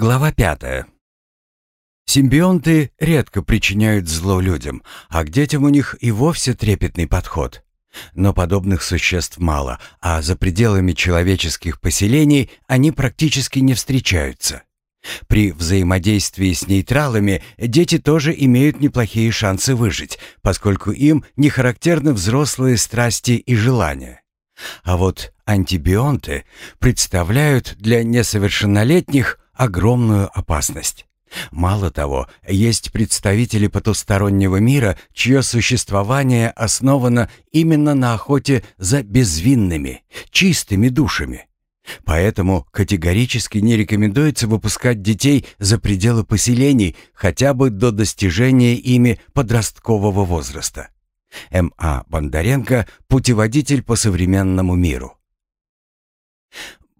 Глава пятая. Симбионты редко причиняют зло людям, а к детям у них и вовсе трепетный подход. Но подобных существ мало, а за пределами человеческих поселений они практически не встречаются. При взаимодействии с нейтралами дети тоже имеют неплохие шансы выжить, поскольку им не характерны взрослые страсти и желания. А вот антибионты представляют для несовершеннолетних огромную опасность. Мало того, есть представители потустороннего мира, чье существование основано именно на охоте за безвинными, чистыми душами. Поэтому категорически не рекомендуется выпускать детей за пределы поселений хотя бы до достижения ими подросткового возраста. М.А. Бондаренко – путеводитель по современному миру.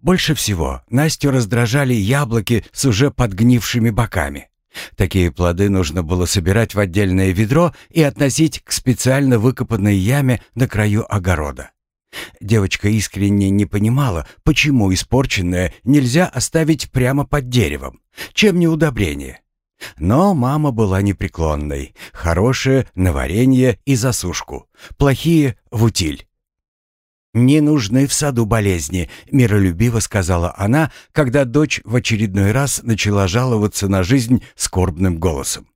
Больше всего Настю раздражали яблоки с уже подгнившими боками. Такие плоды нужно было собирать в отдельное ведро и относить к специально выкопанной яме на краю огорода. Девочка искренне не понимала, почему испорченное нельзя оставить прямо под деревом. Чем не удобрение? Но мама была непреклонной. Хорошее — на варенье и засушку. Плохие — в утиль. «Не нужны в саду болезни», — миролюбиво сказала она, когда дочь в очередной раз начала жаловаться на жизнь скорбным голосом.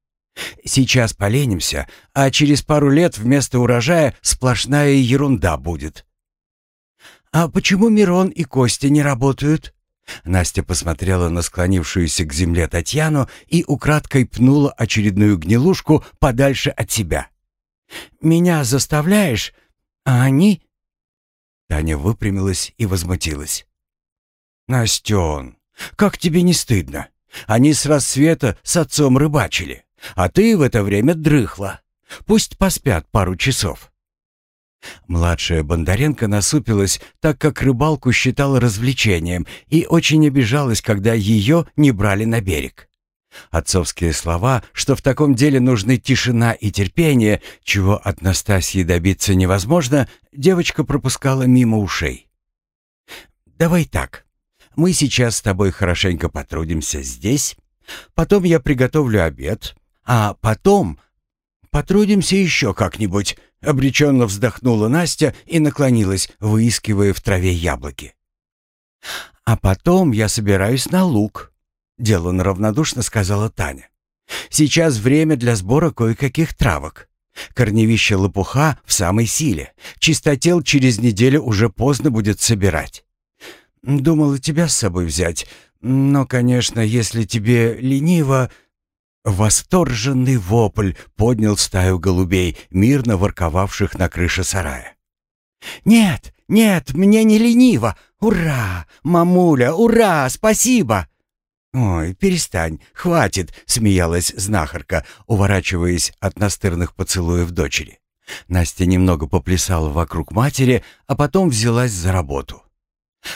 «Сейчас поленимся, а через пару лет вместо урожая сплошная ерунда будет». «А почему Мирон и Костя не работают?» Настя посмотрела на склонившуюся к земле Татьяну и украдкой пнула очередную гнилушку подальше от себя. «Меня заставляешь, а они...» Таня выпрямилась и возмутилась. «Настен, как тебе не стыдно? Они с рассвета с отцом рыбачили, а ты в это время дрыхла. Пусть поспят пару часов». Младшая Бондаренко насупилась, так как рыбалку считала развлечением и очень обижалась, когда ее не брали на берег. Отцовские слова, что в таком деле нужны тишина и терпение, чего от Настасьи добиться невозможно, девочка пропускала мимо ушей. «Давай так. Мы сейчас с тобой хорошенько потрудимся здесь, потом я приготовлю обед, а потом потрудимся еще как-нибудь», — обреченно вздохнула Настя и наклонилась, выискивая в траве яблоки. «А потом я собираюсь на луг», деланно равнодушно сказала Таня. Сейчас время для сбора кое-каких травок. Корневище лопуха в самой силе. Чистотел через неделю уже поздно будет собирать. Думала тебя с собой взять, но, конечно, если тебе лениво... Восторженный вопль поднял стаю голубей, мирно ворковавших на крыше сарая. «Нет, нет, мне не лениво! Ура! Мамуля, ура! Спасибо!» «Ой, перестань, хватит!» — смеялась знахарка, уворачиваясь от настырных поцелуев дочери. Настя немного поплясала вокруг матери, а потом взялась за работу.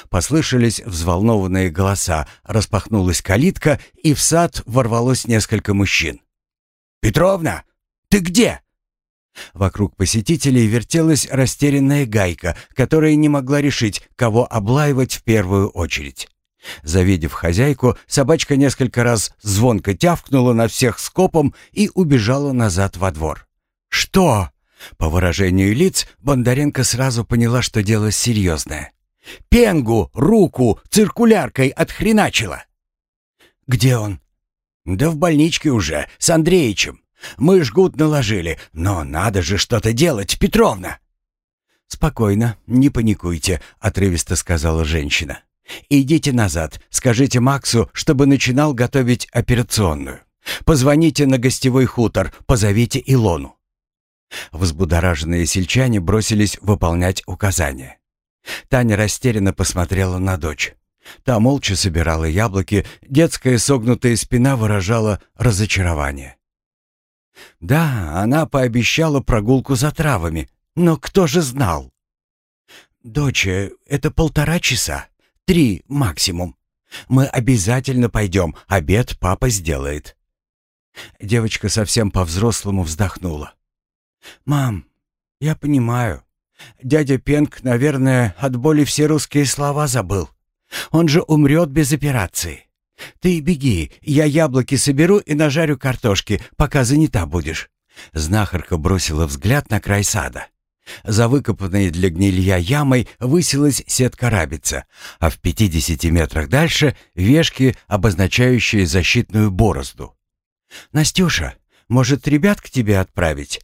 Послышались взволнованные голоса, распахнулась калитка, и в сад ворвалось несколько мужчин. «Петровна, ты где?» Вокруг посетителей вертелась растерянная гайка, которая не могла решить, кого облаивать в первую очередь. Завидев хозяйку, собачка несколько раз звонко тявкнула на всех скопом и убежала назад во двор. «Что?» По выражению лиц Бондаренко сразу поняла, что дело серьезное. «Пенгу, руку, циркуляркой отхреначила!» «Где он?» «Да в больничке уже, с Андреичем. Мы жгут наложили, но надо же что-то делать, Петровна!» «Спокойно, не паникуйте», — отрывисто сказала женщина. «Идите назад, скажите Максу, чтобы начинал готовить операционную. Позвоните на гостевой хутор, позовите Илону». Взбудораженные сельчане бросились выполнять указания. Таня растерянно посмотрела на дочь. Та молча собирала яблоки, детская согнутая спина выражала разочарование. Да, она пообещала прогулку за травами, но кто же знал? «Доча, это полтора часа. Три максимум. Мы обязательно пойдем, обед папа сделает». Девочка совсем по-взрослому вздохнула. «Мам, я понимаю. Дядя Пенк, наверное, от боли все русские слова забыл. Он же умрет без операции. «Ты беги, я яблоки соберу и нажарю картошки, пока занята будешь». Знахарка бросила взгляд на край сада. За выкопанной для гнилья ямой высилась сетка рабица, а в 50 метрах дальше — вешки, обозначающие защитную борозду. «Настюша, может, ребят к тебе отправить?»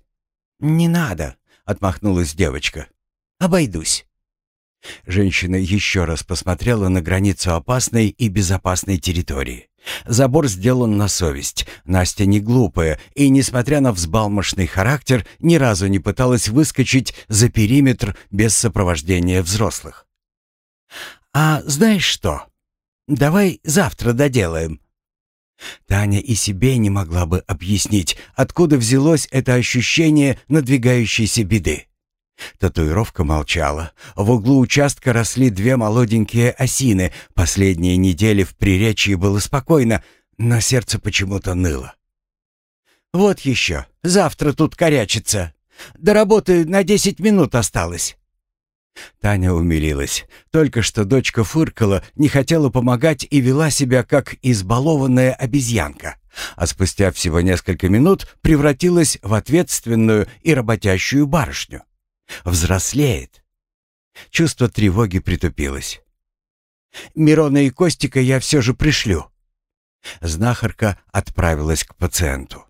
«Не надо», — отмахнулась девочка. «Обойдусь». Женщина еще раз посмотрела на границу опасной и безопасной территории. Забор сделан на совесть. Настя не глупая и, несмотря на взбалмошный характер, ни разу не пыталась выскочить за периметр без сопровождения взрослых. «А знаешь что? Давай завтра доделаем». Таня и себе не могла бы объяснить, откуда взялось это ощущение надвигающейся беды. Татуировка молчала. В углу участка росли две молоденькие осины. Последние недели в Приречье было спокойно, но сердце почему-то ныло. «Вот еще. Завтра тут корячится. До работы на десять минут осталось». Таня умилилась. Только что дочка фыркала, не хотела помогать и вела себя как избалованная обезьянка. А спустя всего несколько минут превратилась в ответственную и работящую барышню. Взрослеет. Чувство тревоги притупилось. «Мирона и Костика я все же пришлю». Знахарка отправилась к пациенту.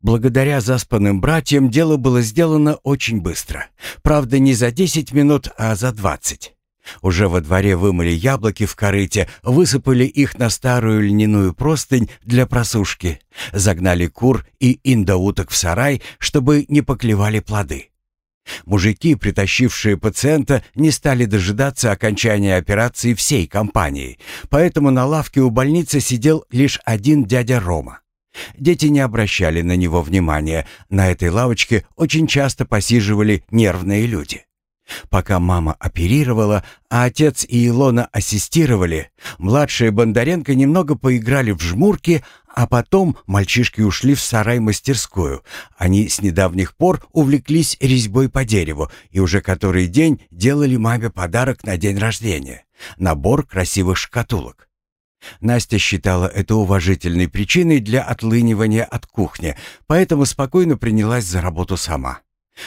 Благодаря заспанным братьям дело было сделано очень быстро. Правда, не за 10 минут, а за 20. Уже во дворе вымыли яблоки в корыте, высыпали их на старую льняную простынь для просушки, загнали кур и индоуток в сарай, чтобы не поклевали плоды. Мужики, притащившие пациента, не стали дожидаться окончания операции всей компании, поэтому на лавке у больницы сидел лишь один дядя Рома. Дети не обращали на него внимания, на этой лавочке очень часто посиживали нервные люди. Пока мама оперировала, а отец и Илона ассистировали, младшие Бондаренко немного поиграли в жмурки, а потом мальчишки ушли в сарай-мастерскую. Они с недавних пор увлеклись резьбой по дереву и уже который день делали маме подарок на день рождения — набор красивых шкатулок. Настя считала это уважительной причиной для отлынивания от кухни, поэтому спокойно принялась за работу сама.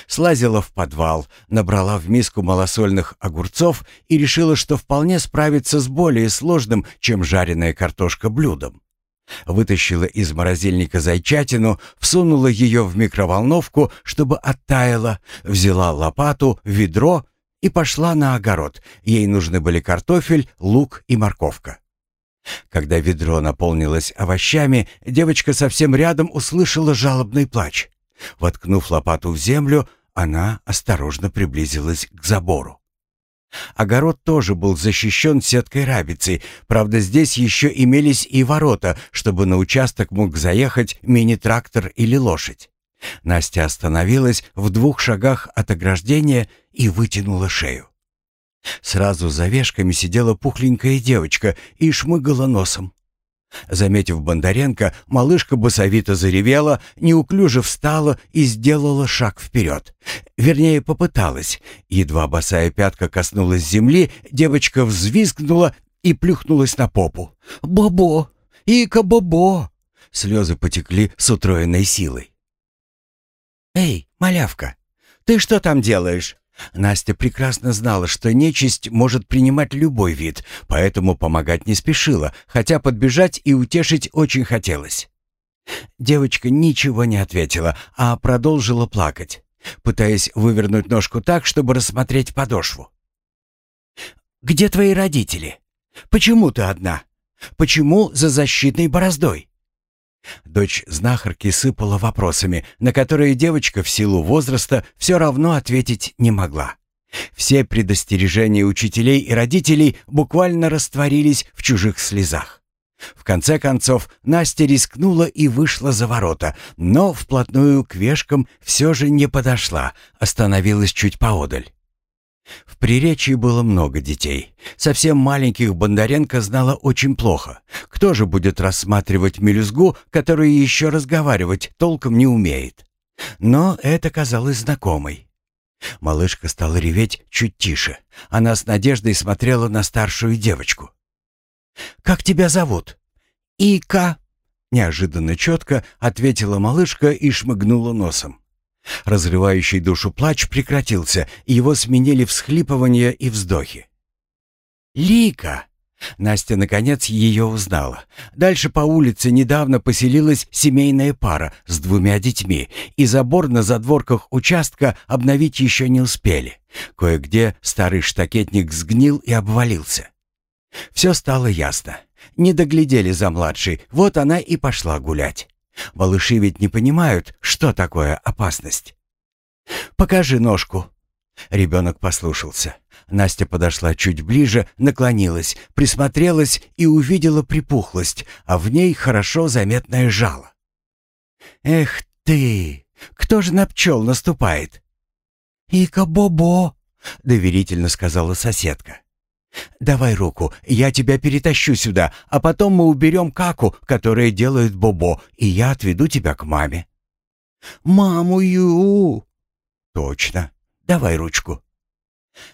Слазила в подвал, набрала в миску малосольных огурцов и решила, что вполне справится с более сложным, чем жареная картошка, блюдом. Вытащила из морозильника зайчатину, всунула ее в микроволновку, чтобы оттаяла, взяла лопату, ведро и пошла на огород. Ей нужны были картофель, лук и морковка. Когда ведро наполнилось овощами, девочка совсем рядом услышала жалобный плач. Воткнув лопату в землю, она осторожно приблизилась к забору. Огород тоже был защищен сеткой рабицы, правда здесь еще имелись и ворота, чтобы на участок мог заехать мини-трактор или лошадь. Настя остановилась в двух шагах от ограждения и вытянула шею. Сразу за вешками сидела пухленькая девочка и шмыгала носом. Заметив Бондаренко, малышка босовито заревела, неуклюже встала и сделала шаг вперед. Вернее, попыталась. Едва босая пятка коснулась земли, девочка взвизгнула и плюхнулась на попу. «Бобо! Ика-бобо!» Слезы потекли с утроенной силой. «Эй, малявка, ты что там делаешь?» Настя прекрасно знала, что нечисть может принимать любой вид, поэтому помогать не спешила, хотя подбежать и утешить очень хотелось. Девочка ничего не ответила, а продолжила плакать, пытаясь вывернуть ножку так, чтобы рассмотреть подошву. «Где твои родители? Почему ты одна? Почему за защитной бороздой?» Дочь знахарки сыпала вопросами, на которые девочка в силу возраста все равно ответить не могла. Все предостережения учителей и родителей буквально растворились в чужих слезах. В конце концов, Настя рискнула и вышла за ворота, но вплотную к вешкам все же не подошла, остановилась чуть поодаль. В Приречье было много детей. Совсем маленьких Бондаренко знала очень плохо. Кто же будет рассматривать мелюзгу, которая еще разговаривать толком не умеет? Но это казалось знакомой. Малышка стала реветь чуть тише. Она с надеждой смотрела на старшую девочку. как тебя зовут?» «Ика», — неожиданно четко ответила малышка и шмыгнула носом. Разрывающий душу плач прекратился, и его сменили всхлипывания и вздохи. «Лика!» Настя, наконец, ее узнала. Дальше по улице недавно поселилась семейная пара с двумя детьми, и забор на задворках участка обновить еще не успели. Кое-где старый штакетник сгнил и обвалился. Все стало ясно. Не доглядели за младшей, вот она и пошла гулять. Малыши ведь не понимают, что такое опасность. «Покажи ножку». Ребенок послушался. Настя подошла чуть ближе, наклонилась, присмотрелась и увидела припухлость, а в ней хорошо заметное жало. «Эх ты! Кто же на пчел наступает?» «Ика-бобо!» — доверительно сказала соседка. «Давай руку, я тебя перетащу сюда, а потом мы уберем каку, которая делает Бобо, и я отведу тебя к маме». «Маму Ю!» «Точно. Давай ручку».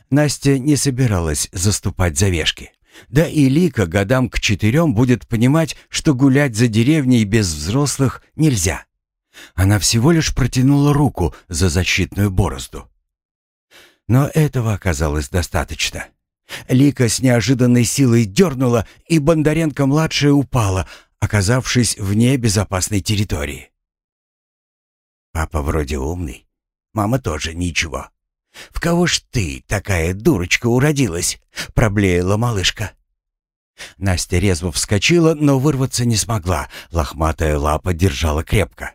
Настя не собиралась заступать за вешки. Да и Лика годам к четырем будет понимать, что гулять за деревней без взрослых нельзя. Она всего лишь протянула руку за защитную борозду. Но этого оказалось достаточно. Лика с неожиданной силой дернула, и Бондаренко-младшая упала, оказавшись вне безопасной территории. Папа вроде умный, мама тоже ничего. «В кого ж ты, такая дурочка, уродилась?» — проблеяла малышка. Настя резво вскочила, но вырваться не смогла. Лохматая лапа держала крепко.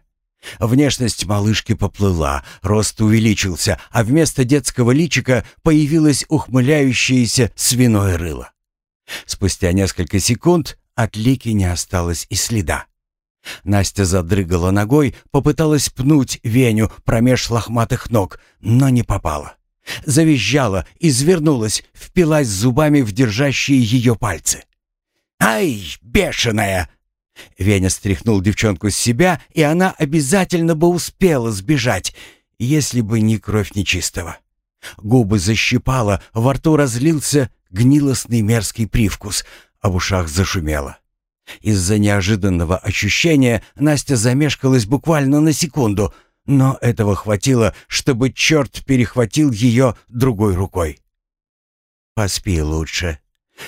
Внешность малышки поплыла, рост увеличился, а вместо детского личика появилось ухмыляющееся свиное рыло. Спустя несколько секунд от Лики не осталось и следа. Настя задрыгала ногой, попыталась пнуть Веню промеж лохматых ног, но не попала. Завизжала, извернулась, впилась зубами в держащие ее пальцы. «Ай, бешеная!» Веня стряхнул девчонку с себя, и она обязательно бы успела сбежать, если бы не кровь нечистого. Губы защипала, во рту разлился гнилостный мерзкий привкус, а в ушах зашумело. Из-за неожиданного ощущения Настя замешкалась буквально на секунду, но этого хватило, чтобы черт перехватил ее другой рукой. «Поспи лучше.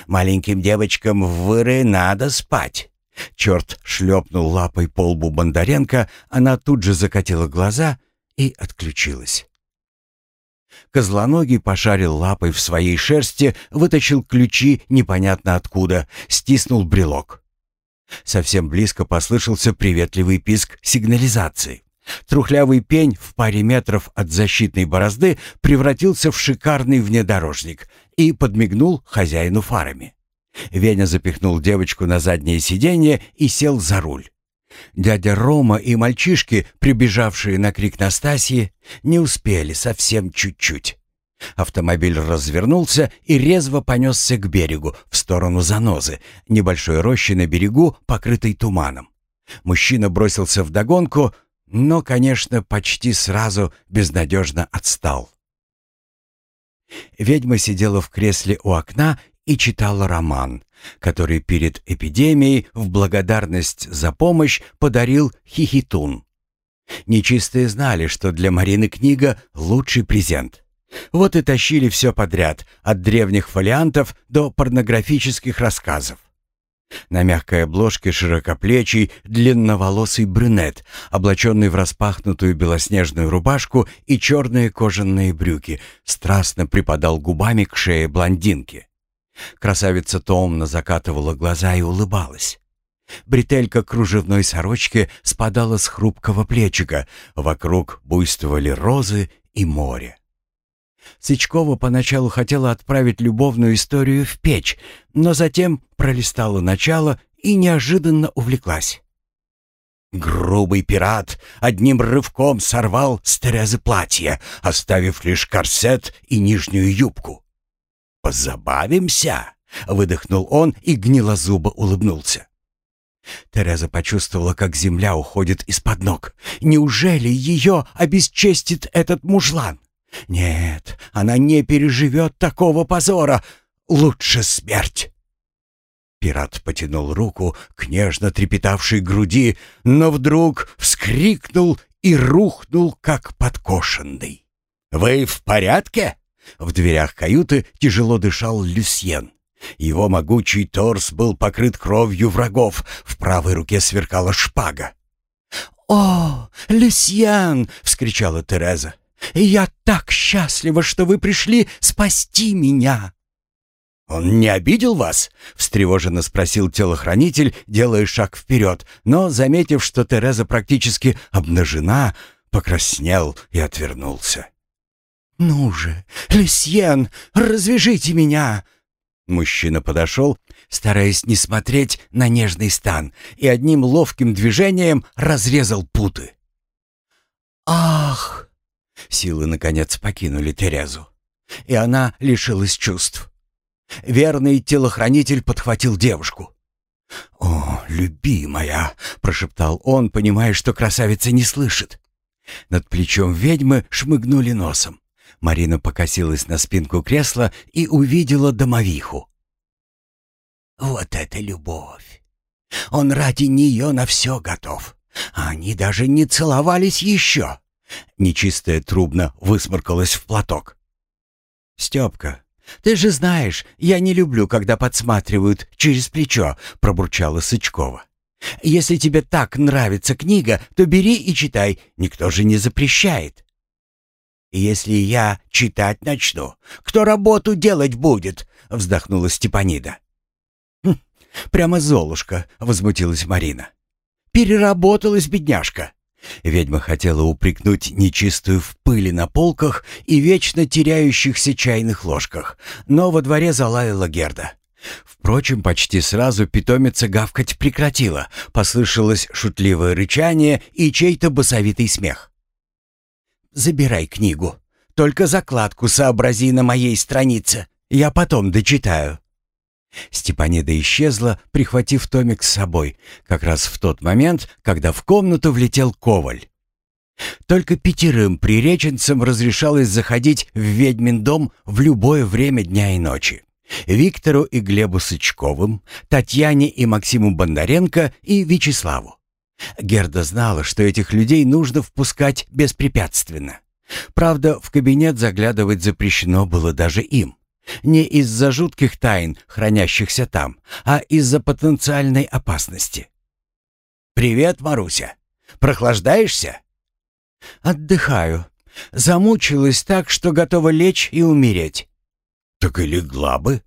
Маленьким девочкам в выры надо спать». Черт шлепнул лапой по лбу Бондаренко, она тут же закатила глаза и отключилась. Козлоногий пошарил лапой в своей шерсти, вытащил ключи непонятно откуда, стиснул брелок. Совсем близко послышался приветливый писк сигнализации. Трухлявый пень в паре метров от защитной борозды превратился в шикарный внедорожник и подмигнул хозяину фарами. Веня запихнул девочку на заднее сиденье и сел за руль. Дядя Рома и мальчишки, прибежавшие на крик Настасьи, не успели совсем чуть-чуть. Автомобиль развернулся и резво понесся к берегу, в сторону занозы, небольшой рощи на берегу, покрытой туманом. Мужчина бросился вдогонку, но, конечно, почти сразу безнадежно отстал. Ведьма сидела в кресле у окна и читала роман, который перед эпидемией в благодарность за помощь подарил Хихитун. Нечистые знали, что для Марины книга — лучший презент. Вот и тащили все подряд, от древних фолиантов до порнографических рассказов. На мягкой обложке широкоплечий, длинноволосый брюнет, облаченный в распахнутую белоснежную рубашку и черные кожаные брюки, страстно припадал губами к шее блондинки. Красавица томно закатывала глаза и улыбалась. Бретелька кружевной сорочки спадала с хрупкого плечика, вокруг буйствовали розы и море. Сычкова поначалу хотела отправить любовную историю в печь, но затем пролистала начало и неожиданно увлеклась. Грубый пират одним рывком сорвал с Терезы платье, оставив лишь корсет и нижнюю юбку. «Позабавимся!» — выдохнул он и гнилозубо улыбнулся. Тереза почувствовала, как земля уходит из-под ног. Неужели ее обесчестит этот мужлан? Нет, она не переживет такого позора. Лучше смерть. Пират потянул руку к нежно трепетавшей груди, но вдруг вскрикнул и рухнул, как подкошенный. «Вы в порядке?» В дверях каюты тяжело дышал Люсьен. Его могучий торс был покрыт кровью врагов, в правой руке сверкала шпага. «О, Люсьен!» — вскричала Тереза. «Я так счастлива, что вы пришли спасти меня!» «Он не обидел вас?» — встревоженно спросил телохранитель, делая шаг вперед, но, заметив, что Тереза практически обнажена, покраснел и отвернулся. «Ну же, Люсьен, развяжите меня!» Мужчина подошел, стараясь не смотреть на нежный стан, и одним ловким движением разрезал путы. «Ах!» Силы, наконец, покинули Терезу, и она лишилась чувств. Верный телохранитель подхватил девушку. «О, любимая!» — прошептал он, понимая, что красавица не слышит. Над плечом ведьмы шмыгнули носом. Марина покосилась на спинку кресла и увидела домовиху. «Вот это любовь! Он ради нее на все готов. А они даже не целовались еще!» Нечистая трубно высморкалась в платок. «Степка, «Ты же знаешь, я не люблю, когда подсматривают через плечо», — пробурчала Сычкова. «Если тебе так нравится книга, то бери и читай, никто же не запрещает». «Если я читать начну, кто работу делать будет?» — вздохнула Степанида. «Хм, «Прямо Золушка», — возмутилась Марина. «Переработалась бедняжка. Ведьма хотела упрекнуть нечистую в пыли на полках и вечно теряющихся чайных ложках, но во дворе залаяла Герда. Впрочем, почти сразу питомица гавкать прекратила, послышалось шутливое рычание и чей-то басовитый смех. «Забирай книгу. Только закладку сообрази на моей странице. Я потом дочитаю». Степанида исчезла, прихватив томик с собой, как раз в тот момент, когда в комнату влетел Коваль. Только пятерым приреченцам разрешалось заходить в ведьмин дом в любое время дня и ночи. Виктору и Глебу Сычковым, Татьяне и Максиму Бондаренко и Вячеславу. Герда знала, что этих людей нужно впускать беспрепятственно. Правда, в кабинет заглядывать запрещено было даже им. Не из-за жутких тайн, хранящихся там, а из-за потенциальной опасности. «Привет, Маруся! Прохлаждаешься?» «Отдыхаю. Замучилась так, что готова лечь и умереть». «Так и легла бы.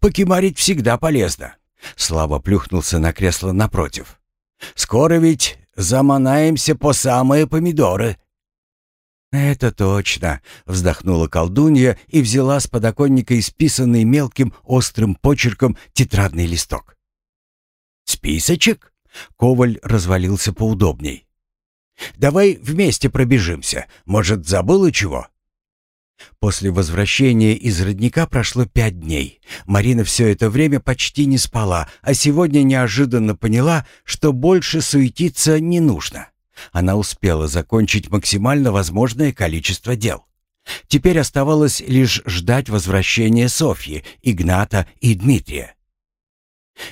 Покемарить всегда полезно». Слава плюхнулся на кресло напротив. «Скоро ведь заманаемся по самые помидоры». «Это точно», — вздохнула колдунья и взяла с подоконника исписанный мелким острым почерком тетрадный листок. «Списочек?» — Коваль развалился поудобней. «Давай вместе пробежимся. Может, забыла чего?» После возвращения из родника прошло пять дней. Марина все это время почти не спала, а сегодня неожиданно поняла, что больше суетиться не нужно. Она успела закончить максимально возможное количество дел. Теперь оставалось лишь ждать возвращения Софьи, Игната и Дмитрия.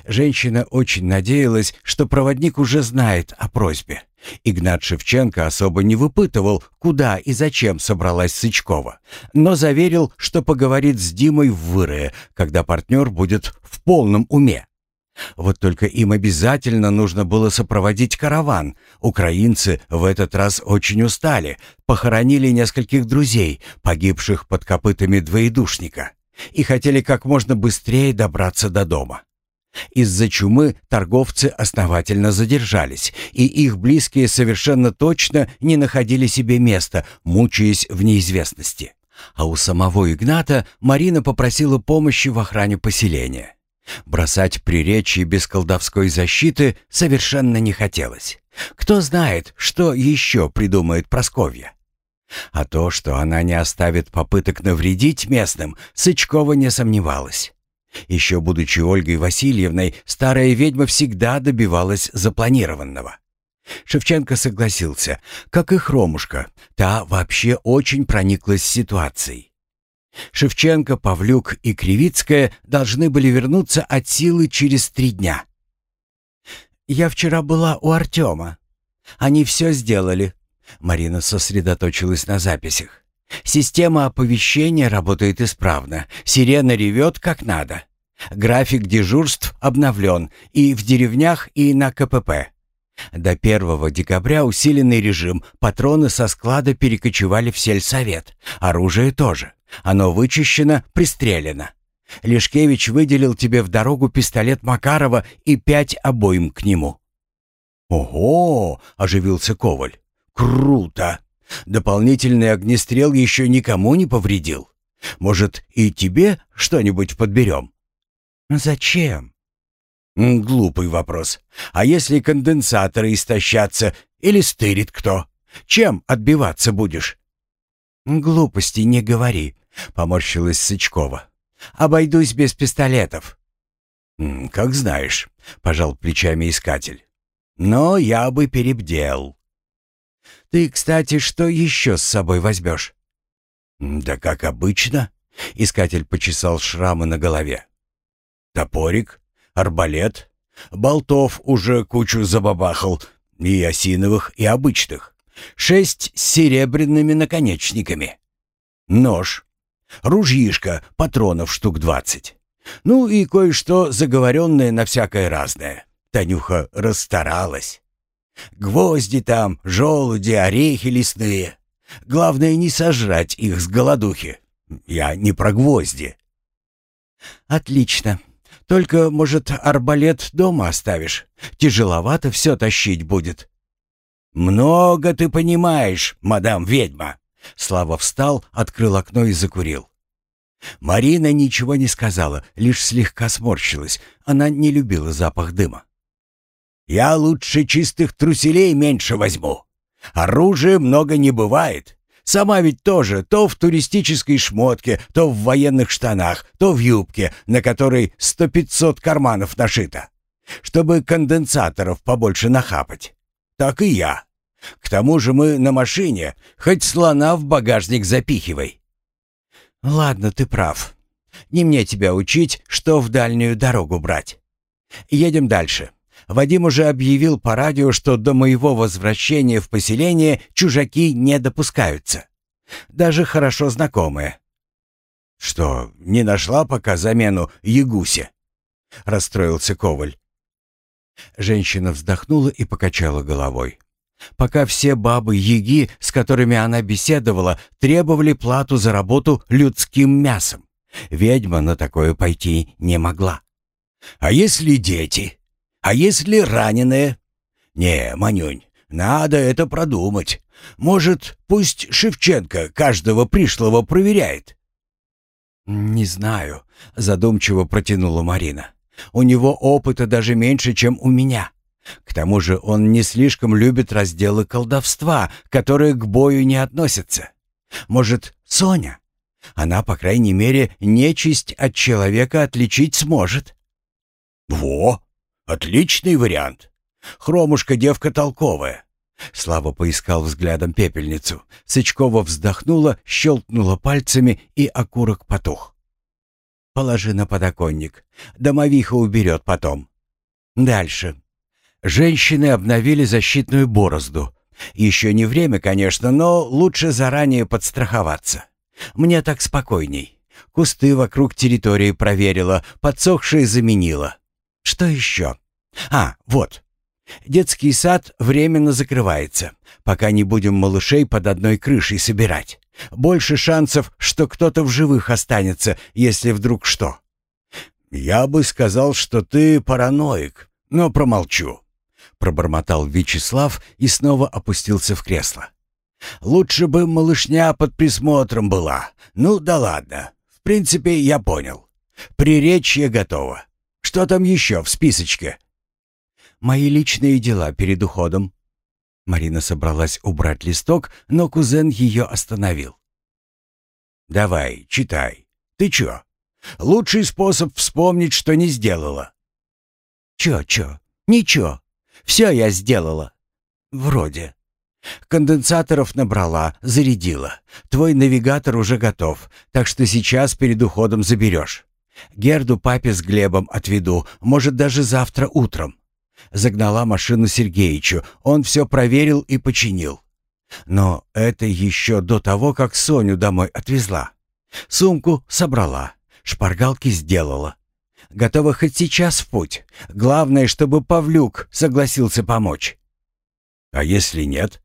Женщина очень надеялась, что проводник уже знает о просьбе. Игнат Шевченко особо не выпытывал, куда и зачем собралась Сычкова, но заверил, что поговорит с Димой в Вырое, когда партнер будет в полном уме. Вот только им обязательно нужно было сопроводить караван. Украинцы в этот раз очень устали, похоронили нескольких друзей, погибших под копытами двоедушника, и хотели как можно быстрее добраться до дома. Из-за чумы торговцы основательно задержались, и их близкие совершенно точно не находили себе места, мучаясь в неизвестности. А у самого Игната Марина попросила помощи в охране поселения. Бросать приречье без колдовской защиты совершенно не хотелось. Кто знает, что еще придумает Просковья. А то, что она не оставит попыток навредить местным, Сычкова не сомневалась. Еще будучи Ольгой Васильевной, старая ведьма всегда добивалась запланированного. Шевченко согласился, как и Хромушка, та вообще очень прониклась ситуацией. Шевченко, Павлюк и Кривицкая должны были вернуться от силы через три дня. «Я вчера была у Артема. Они все сделали». Марина сосредоточилась на записях. «Система оповещения работает исправно. Сирена ревет как надо. График дежурств обновлен и в деревнях, и на КПП. До 1 декабря усиленный режим, патроны со склада перекочевали в сельсовет, оружие тоже. Оно вычищено, пристрелено. Лешкевич выделил тебе в дорогу пистолет Макарова и пять обоим к нему». «Ого!» — оживился Коваль. «Круто! Дополнительный огнестрел еще никому не повредил. Может, и тебе что-нибудь подберем?» «Зачем?» «Глупый вопрос. А если конденсаторы истощатся или стырит кто? Чем отбиваться будешь?» «Глупости не говори», — поморщилась Сычкова. «Обойдусь без пистолетов». «Как знаешь», — пожал плечами искатель. «Но я бы перебдел». «Ты, кстати, что еще с собой возьмешь?» «Да как обычно», — искатель почесал шрамы на голове. «Топорик, арбалет, болтов уже кучу забабахал, и осиновых, и обычных. Шесть с серебряными наконечниками. Нож, ружьишко, патронов штук двадцать. Ну и кое-что заговоренное на всякое разное. Танюха расстаралась. Гвозди там, желуди, орехи лесные. Главное не сожрать их с голодухи. Я не про гвозди. Отлично. Только, может, арбалет дома оставишь? Тяжеловато все тащить будет». «Много ты понимаешь, мадам ведьма!» Слава встал, открыл окно и закурил. Марина ничего не сказала, лишь слегка сморщилась. Она не любила запах дыма. «Я лучше чистых труселей меньше возьму. Оружия много не бывает. Сама ведь тоже то в туристической шмотке, то в военных штанах, то в юбке, на которой сто пятьсот карманов нашито. Чтобы конденсаторов побольше нахапать. Так и я. К тому же мы на машине, хоть слона в багажник запихивай. Ладно, ты прав. Не мне тебя учить, что в дальнюю дорогу брать. Едем дальше. Вадим уже объявил по радио, что до моего возвращения в поселение чужаки не допускаются. Даже хорошо знакомые. «Что, не нашла пока замену Ягусе?» — расстроился Коваль. Женщина вздохнула и покачала головой. Пока все бабы-яги, с которыми она беседовала, требовали плату за работу людским мясом. Ведьма на такое пойти не могла. «А если дети?» А если раненые? Не, Манюнь, надо это продумать. Может, пусть Шевченко каждого пришлого проверяет? Не знаю, задумчиво протянула Марина. У него опыта даже меньше, чем у меня. К тому же он не слишком любит разделы колдовства, которые к бою не относятся. Может, Соня? Она, по крайней мере, нечисть от человека отличить сможет. Во, Отличный вариант. Хромушка девка толковая. Слава поискал взглядом пепельницу. Сычкова вздохнула, щелкнула пальцами, и окурок потух. «Положи на подоконник. Домовиха уберет потом». Дальше. Женщины обновили защитную борозду. Еще не время, конечно, но лучше заранее подстраховаться. Мне так спокойней. Кусты вокруг территории проверила, подсохшие заменила. Что еще? А, вот. Детский сад временно закрывается, пока не будем малышей под одной крышей собирать. Больше шансов, что кто-то в живых останется, если вдруг что. Я бы сказал, что ты параноик, но промолчу. Пробормотал Вячеслав и снова опустился в кресло. Лучше бы малышня под присмотром была. Ну да ладно. В принципе, я понял. Приречье готово. Что там еще в списочке?» «Мои личные дела перед уходом». Марина собралась убрать листок, но кузен ее остановил. «Давай, читай. Ты чё? Лучший способ вспомнить, что не сделала». «Чё, чё? Ничего. Все я сделала. Вроде». Конденсаторов набрала, зарядила. Твой навигатор уже готов, так что сейчас перед уходом заберешь. Герду папе с Глебом отведу, может, даже завтра утром. Загнала машину Сергеичу, он все проверил и починил. Но это еще до того, как Соню домой отвезла. Сумку собрала, шпаргалки сделала. Готова хоть сейчас в путь. Главное, чтобы Павлюк согласился помочь. А если нет?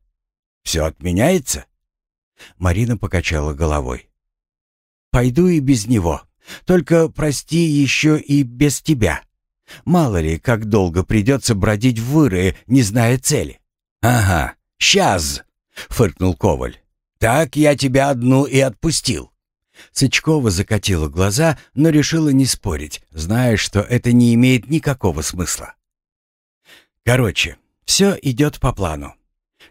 Все отменяется? Марина покачала головой. Пойду и без него. Только прости еще и без тебя. Мало ли, как долго придется бродить в вырые, не зная цели. Ага, сейчас, фыркнул Коваль. Так я тебя одну и отпустил. Сычкова закатила глаза, но решила не спорить, зная, что это не имеет никакого смысла. Короче, все идет по плану.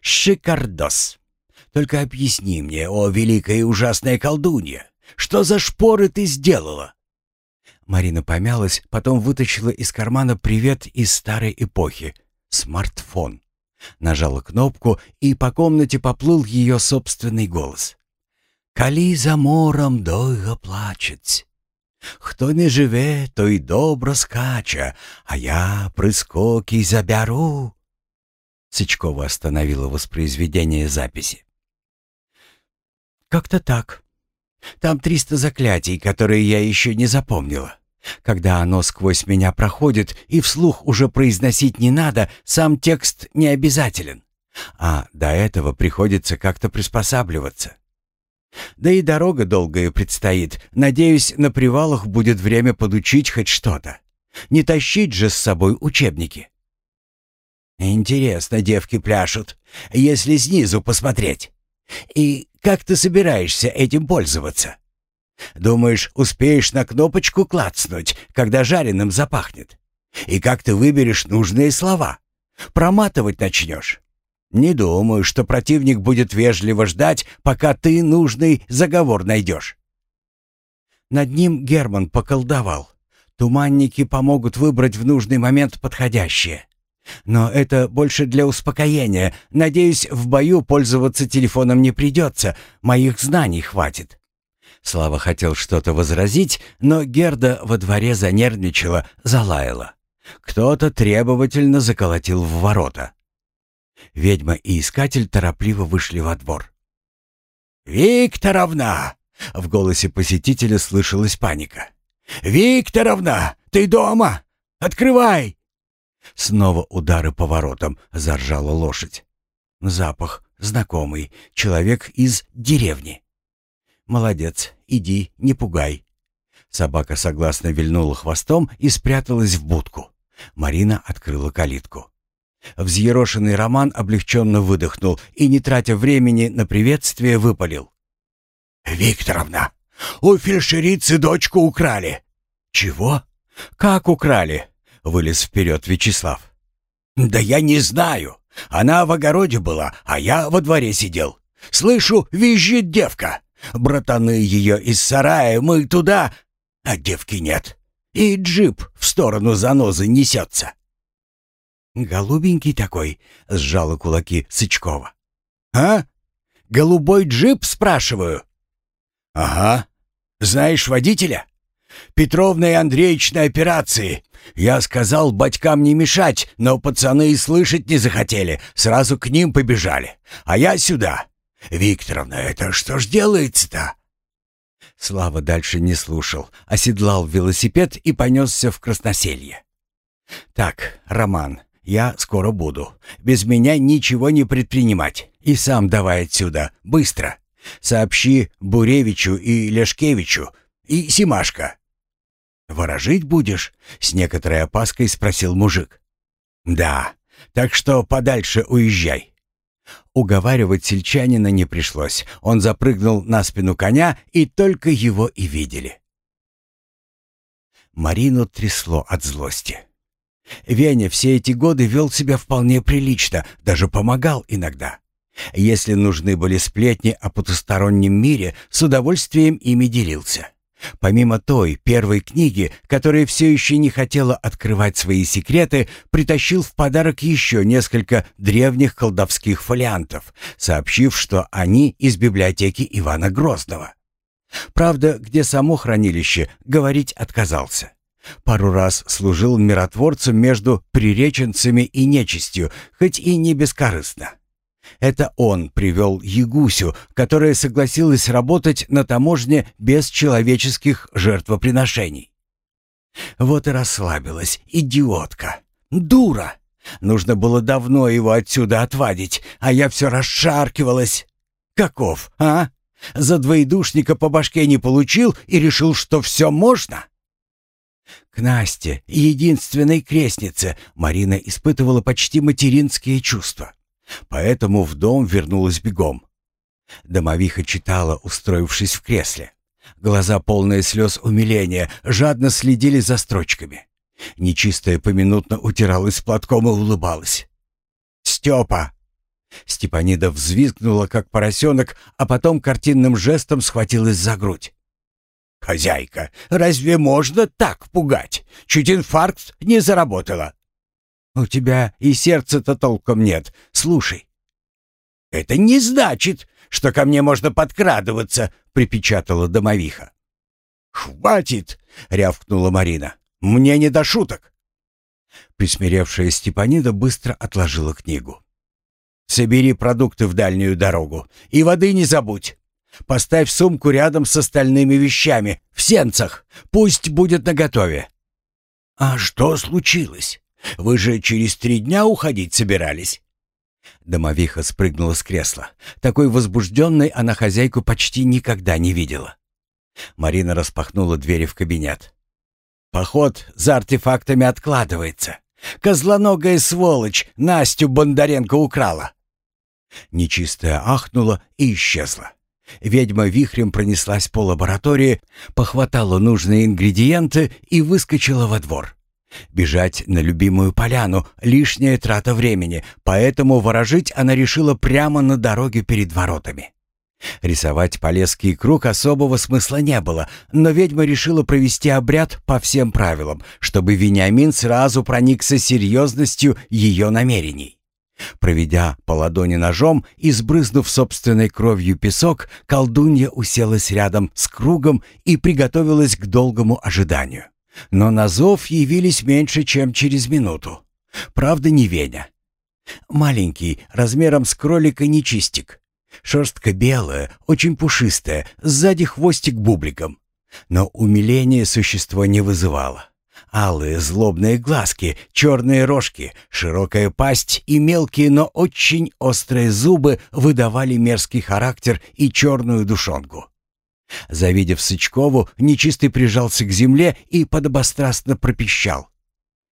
Шикардос. Только объясни мне, о великая и ужасная колдунья, что за шпоры ты сделала? Марина помялась, потом вытащила из кармана привет из старой эпохи — смартфон. Нажала кнопку, и по комнате поплыл ее собственный голос. Калі за мором дойго плачець. Хто не живе, той добро скача, а я прыскоки забяру. Сычкова остановила воспроизведение записи. «Как-то так. Там триста заклятий, которые я еще не запомнила. Когда оно сквозь меня проходит и вслух уже произносить не надо, сам текст не обязателен. А до этого приходится как-то приспосабливаться. Да и дорога долгая предстоит. Надеюсь, на привалах будет время подучить хоть что-то. Не тащить же с собой учебники. Интересно, девки пляшут, если снизу посмотреть. И как ты собираешься этим пользоваться? Думаешь, успеешь на кнопочку клацнуть, когда жареным запахнет? И как ты выберешь нужные слова? Проматывать начнешь? Не думаю, что противник будет вежливо ждать, пока ты нужный заговор найдешь. Над ним Герман поколдовал. Туманники помогут выбрать в нужный момент подходящее. Но это больше для успокоения. Надеюсь, в бою пользоваться телефоном не придется. Моих знаний хватит. Слава хотел что-то возразить, но Герда во дворе занервничала, залаяла. Кто-то требовательно заколотил в ворота. Ведьма и искатель торопливо вышли во двор. «Викторовна!» — в голосе посетителя слышалась паника. «Викторовна, ты дома? Открывай!» Снова удары по воротам, заржала лошадь. Запах знакомый, человек из деревни. «Молодец, иди, не пугай». Собака согласно вильнула хвостом и спряталась в будку. Марина открыла калитку. Взъерошенный Роман облегченно выдохнул и, не тратя времени на приветствие, выпалил. «Викторовна, у фельдшерицы дочку украли». «Чего? Как украли?» — вылез вперед Вячеслав. «Да я не знаю. Она в огороде была, а я во дворе сидел. Слышу, визжит девка. Братаны ее из сарая, мы туда, а девки нет. И джип в сторону занозы несется. «Голубенький такой», — сжала кулаки Сычкова. «А? Голубой джип, спрашиваю?» «Ага. Знаешь водителя?» «Петровна и Андреевич на операции. Я сказал батькам не мешать, но пацаны и слышать не захотели. Сразу к ним побежали. А я сюда. Викторовна, это что ж делается-то?» Слава дальше не слушал, оседлал велосипед и понесся в Красноселье. «Так, Роман, я скоро буду. Без меня ничего не предпринимать. И сам давай отсюда, быстро. Сообщи Буревичу и Лешкевичу, и Симашка». «Ворожить будешь?» — с некоторой опаской спросил мужик. «Да, так что подальше уезжай». Уговаривать сельчанина не пришлось. Он запрыгнул на спину коня, и только его и видели. Марину трясло от злости. Веня все эти годы вел себя вполне прилично, даже помогал иногда. Если нужны были сплетни о потустороннем мире, с удовольствием ими делился. Помимо той первой книги, которая все еще не хотела открывать свои секреты, притащил в подарок еще несколько древних колдовских фолиантов, сообщив, что они из библиотеки Ивана Грозного. Правда, где само хранилище, говорить отказался. Пару раз служил миротворцем между приреченцами и нечистью, хоть и не бескорыстно. Это он привел Ягусю, которая согласилась работать на таможне без человеческих жертвоприношений. Вот и расслабилась, идиотка. Дура! Нужно было давно его отсюда отвадить, а я все расшаркивалась. Каков, а? За двоедушника по башке не получил и решил, что все можно? К Насте, единственной крестнице, Марина испытывала почти материнские чувства. Поэтому в дом вернулась бегом. Домовиха читала, устроившись в кресле. Глаза, полные слез умиления, жадно следили за строчками. Нечистая поминутно утиралась платком и улыбалась. «Степа!» Степанида взвизгнула, как поросенок, а потом картинным жестом схватилась за грудь. «Хозяйка, разве можно так пугать? Чуть инфаркт не заработала. «У тебя и сердца-то толком нет. Слушай». «Это не значит, что ко мне можно подкрадываться», — припечатала домовиха. «Хватит!» — рявкнула Марина. «Мне не до шуток!» Присмиревшая Степанида быстро отложила книгу. «Собери продукты в дальнюю дорогу и воды не забудь. Поставь сумку рядом с остальными вещами, в сенцах. Пусть будет наготове». «А что случилось?» Вы же через три дня уходить собирались?» Домовиха спрыгнула с кресла. Такой возбужденной она хозяйку почти никогда не видела. Марина распахнула двери в кабинет. «Поход за артефактами откладывается. Козлоногая сволочь Настю Бондаренко украла». Нечистая ахнула и исчезла. Ведьма вихрем пронеслась по лаборатории, похватала нужные ингредиенты и выскочила во двор. Бежать на любимую поляну — лишняя трата времени, поэтому ворожить она решила прямо на дороге перед воротами. Рисовать полезкий круг особого смысла не было, но ведьма решила провести обряд по всем правилам, чтобы Вениамин сразу проникся серьезностью ее намерений. Проведя по ладони ножом и сбрызнув собственной кровью песок, колдунья уселась рядом с кругом и приготовилась к долгому ожиданию. Но на зов явились меньше, чем через минуту. Правда, не Веня. Маленький, размером с кролика нечистик. Шерстка белая, очень пушистая, сзади хвостик бубликом. Но умиление существо не вызывало. Алые злобные глазки, черные рожки, широкая пасть и мелкие, но очень острые зубы выдавали мерзкий характер и черную душонку. Завидев Сычкову, нечистый прижался к земле и подобострастно пропищал.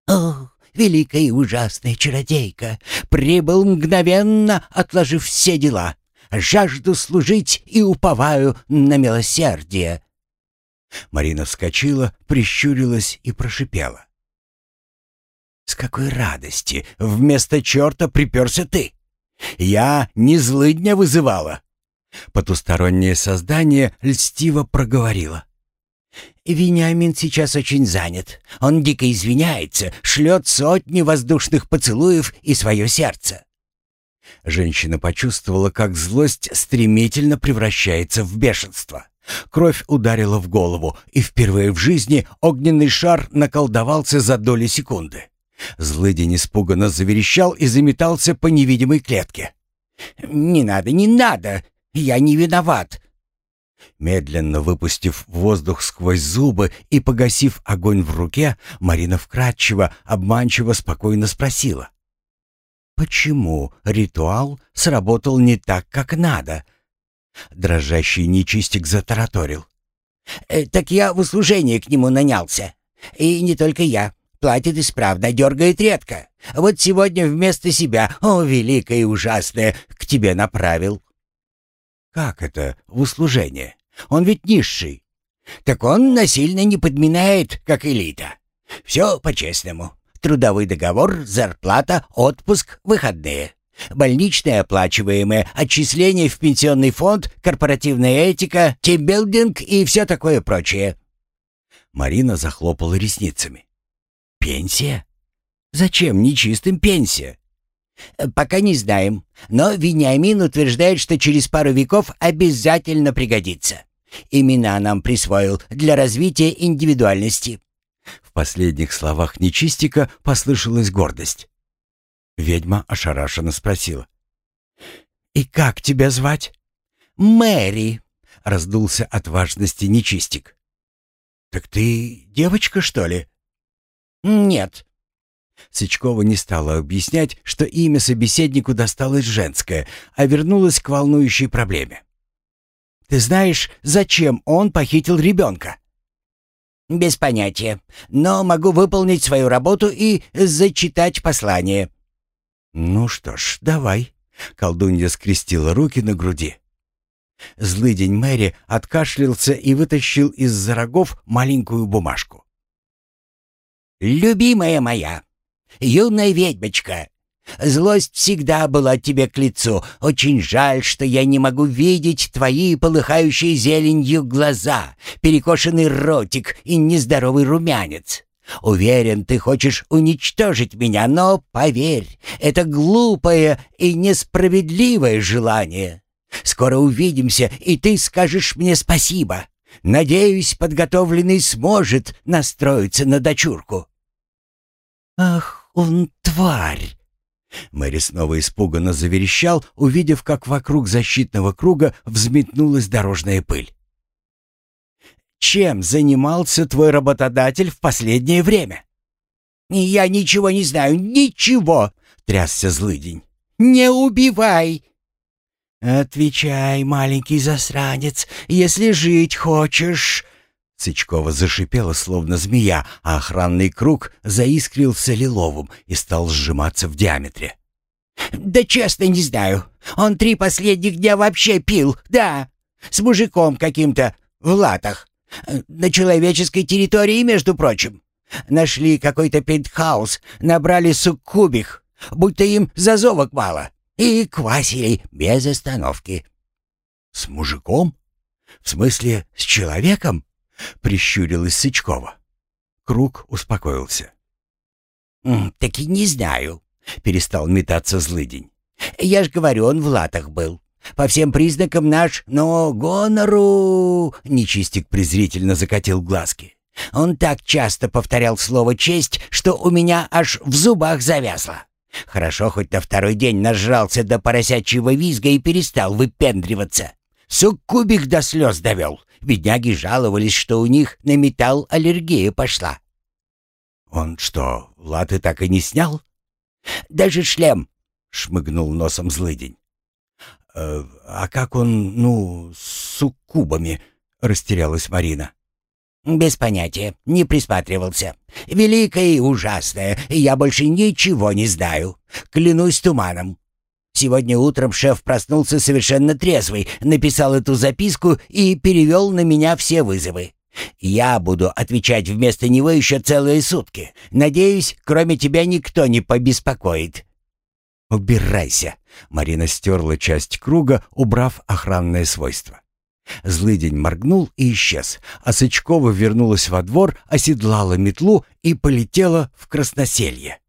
«О, великая и ужасная чародейка! Прибыл мгновенно, отложив все дела. Жажду служить и уповаю на милосердие!» Марина вскочила, прищурилась и прошипела. «С какой радости вместо черта приперся ты! Я не злыдня вызывала, Потустороннее создание льстиво проговорило. «Вениамин сейчас очень занят. Он дико извиняется, шлет сотни воздушных поцелуев и свое сердце». Женщина почувствовала, как злость стремительно превращается в бешенство. Кровь ударила в голову, и впервые в жизни огненный шар наколдовался за доли секунды. Злыдень испуганно заверещал и заметался по невидимой клетке. «Не надо, не надо!» Я не виноват!» Медленно выпустив воздух сквозь зубы и погасив огонь в руке, Марина вкратчиво, обманчиво спокойно спросила. «Почему ритуал сработал не так, как надо?» Дрожащий нечистик затараторил. «Э, «Так я в услужение к нему нанялся. И не только я. Платит исправно, дергает редко. Вот сегодня вместо себя, о, великое и ужасное, к тебе направил. «Как это в услужение? Он ведь низший». «Так он насильно не подминает, как элита. Все по-честному. Трудовой договор, зарплата, отпуск, выходные. Больничное оплачиваемое, отчисления в пенсионный фонд, корпоративная этика, тимбилдинг и все такое прочее». Марина захлопала ресницами. «Пенсия? Зачем нечистым пенсия?» «Пока не знаем, но Вениамин утверждает, что через пару веков обязательно пригодится. Имена нам присвоил для развития индивидуальности». В последних словах нечистика послышалась гордость. Ведьма ошарашенно спросила. «И как тебя звать?» «Мэри», — раздулся от важности нечистик. «Так ты девочка, что ли?» «Нет». Сычкова не стала объяснять, что имя собеседнику досталось женское, а вернулась к волнующей проблеме. «Ты знаешь, зачем он похитил ребенка?» «Без понятия, но могу выполнить свою работу и зачитать послание». «Ну что ж, давай». Колдунья скрестила руки на груди. Злыдень Мэри откашлялся и вытащил из-за рогов маленькую бумажку. «Любимая моя, юная ведьмочка, злость всегда была тебе к лицу. Очень жаль, что я не могу видеть твои полыхающие зеленью глаза, перекошенный ротик и нездоровый румянец. Уверен, ты хочешь уничтожить меня, но поверь, это глупое и несправедливое желание. Скоро увидимся, и ты скажешь мне спасибо. Надеюсь, подготовленный сможет настроиться на дочурку». «Ах, он тварь!» Мэри снова испуганно заверещал, увидев, как вокруг защитного круга взметнулась дорожная пыль. Чем занимался твой работодатель в последнее время?» «Я ничего не знаю, ничего!» — трясся злыдень. «Не убивай!» «Отвечай, маленький засранец, если жить хочешь!» Сычкова зашипела, словно змея, а охранный круг заискрился лиловым и стал сжиматься в диаметре. «Да честно не знаю. Он три последних дня вообще пил, да. С мужиком каким-то в латах. На человеческой территории, между прочим. Нашли какой-то пентхаус, набрали суккубих, будто им зазовок мало, и квасили без остановки». «С мужиком? В смысле, с человеком?» — прищурилась Сычкова. Круг успокоился. «Так и не знаю», — перестал метаться злыдень. «Я ж говорю, он в латах был. По всем признакам наш, но гонору...» Нечистик презрительно закатил глазки. «Он так часто повторял слово «честь», что у меня аж в зубах завязло. Хорошо, хоть на второй день нажрался до поросячьего визга и перестал выпендриваться. Суккубик до слез довел. Бедняги жаловались, что у них на металл аллергия пошла. «Он что, латы так и не снял?» «Даже шлем!» — шмыгнул носом злыдень. «Э, «А как он, ну, с суккубами?» — растерялась Марина. «Без понятия, не присматривался. Великое и ужасное, я больше ничего не знаю. Клянусь туманом. Сегодня утром шеф проснулся совершенно трезвый, написал эту записку и перевел на меня все вызовы. Я буду отвечать вместо него еще целые сутки. Надеюсь, кроме тебя никто не побеспокоит. «Убирайся!» — Марина стерла часть круга, убрав охранное свойство. Злыдень моргнул и исчез, а Сычкова вернулась во двор, оседлала метлу и полетела в красноселье.